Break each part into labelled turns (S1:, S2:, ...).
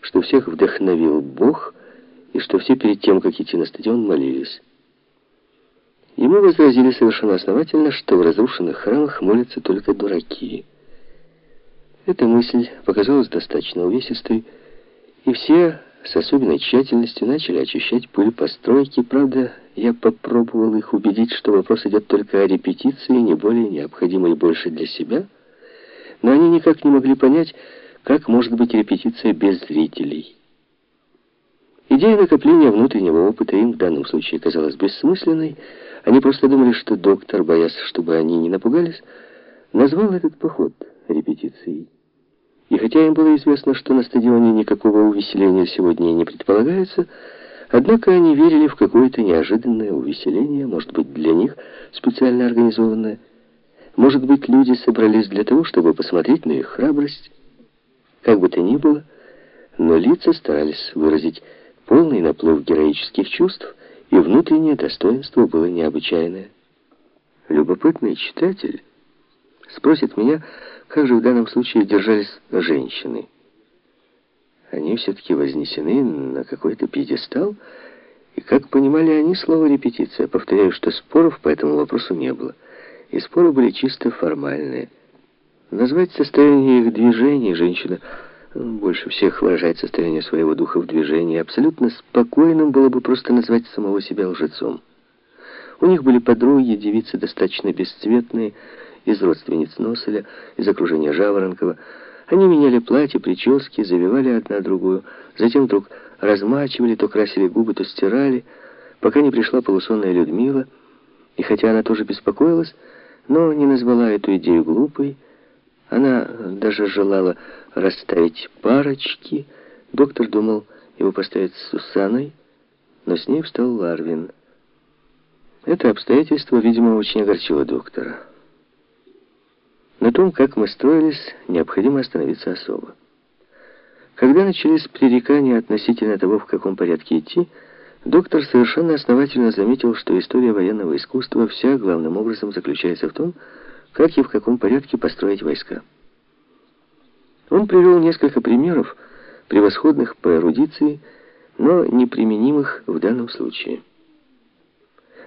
S1: что всех вдохновил Бог и что все перед тем, как идти на стадион, молились. Ему возразили совершенно основательно, что в разрушенных храмах молятся только дураки. Эта мысль показалась достаточно увесистой, и все с особенной тщательностью начали очищать пыль постройки. Правда, я попробовал их убедить, что вопрос идет только о репетиции, не более необходимой больше для себя, но они никак не могли понять, как может быть репетиция без зрителей. Идея накопления внутреннего опыта им в данном случае казалась бессмысленной. Они просто думали, что доктор, боясь, чтобы они не напугались, назвал этот поход репетицией. И хотя им было известно, что на стадионе никакого увеселения сегодня не предполагается, однако они верили в какое-то неожиданное увеселение, может быть, для них специально организованное. Может быть, люди собрались для того, чтобы посмотреть на их храбрость. Как бы то ни было, но лица старались выразить полный наплыв героических чувств, и внутреннее достоинство было необычайное. Любопытный читатель спросит меня, как же в данном случае держались женщины. Они все-таки вознесены на какой-то пьедестал, и как понимали они слово «репетиция», повторяю, что споров по этому вопросу не было, и споры были чисто формальные. Назвать состояние их движений женщина больше всех выражает состояние своего духа в движении. Абсолютно спокойным было бы просто назвать самого себя лжецом. У них были подруги, девицы достаточно бесцветные, из родственниц Носеля, из окружения Жаворонкова. Они меняли платья, прически, завивали одна другую, затем вдруг размачивали, то красили губы, то стирали, пока не пришла полусонная Людмила, и хотя она тоже беспокоилась, но не назвала эту идею глупой, она даже желала расставить парочки. Доктор думал его поставить с Сусаной, но с ней встал Ларвин. Это обстоятельство, видимо, очень огорчило доктора. На том, как мы строились, необходимо остановиться особо. Когда начались пререкания относительно того, в каком порядке идти, доктор совершенно основательно заметил, что история военного искусства вся главным образом заключается в том, как и в каком порядке построить войска. Он привел несколько примеров, превосходных по эрудиции, но неприменимых в данном случае.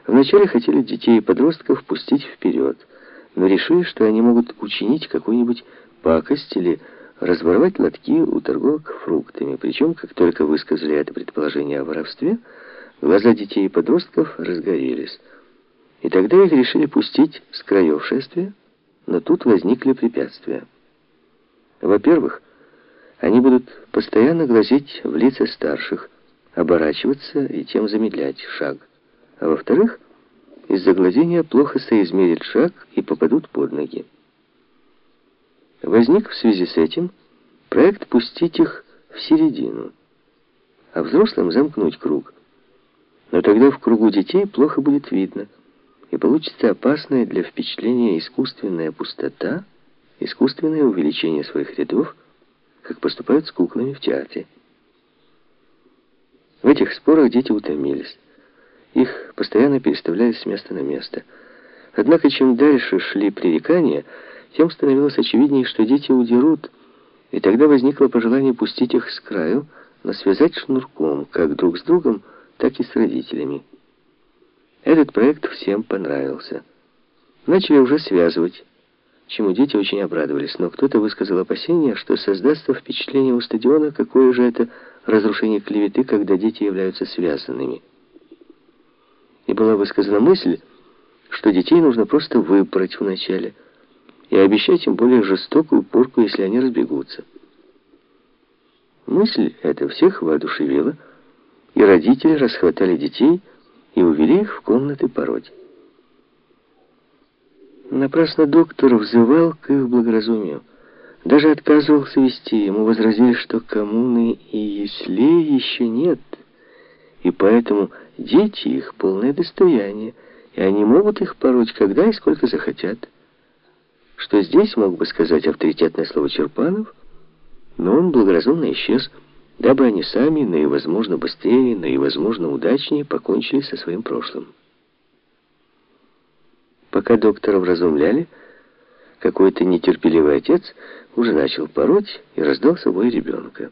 S1: Вначале хотели детей и подростков пустить вперед, но решили, что они могут учинить какую-нибудь пакость или разворовать лотки у торговок фруктами. Причем, как только высказали это предположение о воровстве, глаза детей и подростков разгорелись. И тогда их решили пустить с краев шествия, но тут возникли препятствия. Во-первых, они будут постоянно глазеть в лица старших, оборачиваться и тем замедлять шаг. А во-вторых, из-за глазения плохо соизмерят шаг и попадут под ноги. Возник в связи с этим проект пустить их в середину, а взрослым замкнуть круг. Но тогда в кругу детей плохо будет видно – и получится опасная для впечатления искусственная пустота, искусственное увеличение своих рядов, как поступают с куклами в театре. В этих спорах дети утомились. Их постоянно переставляли с места на место. Однако, чем дальше шли пререкания, тем становилось очевиднее, что дети удерут, и тогда возникло пожелание пустить их с краю, но связать шнурком, как друг с другом, так и с родителями. Этот проект всем понравился. Начали уже связывать, чему дети очень обрадовались, но кто-то высказал опасение, что создастся впечатление у стадиона, какое же это разрушение клеветы, когда дети являются связанными. И была высказана мысль, что детей нужно просто выбрать вначале и обещать им более жестокую порку, если они разбегутся. Мысль эта всех воодушевила, и родители расхватали детей, и увели их в комнаты пороть. Напрасно доктор взывал к их благоразумию. Даже отказывался вести. Ему возразили, что коммуны и яслей еще нет, и поэтому дети их полное достояние, и они могут их пороть когда и сколько захотят. Что здесь мог бы сказать авторитетное слово Черпанов, но он благоразумно исчез, дабы они сами наивозможно быстрее, наивозможно удачнее покончили со своим прошлым. Пока доктора вразумляли, какой-то нетерпеливый отец уже начал пороть и раздал собой ребенка.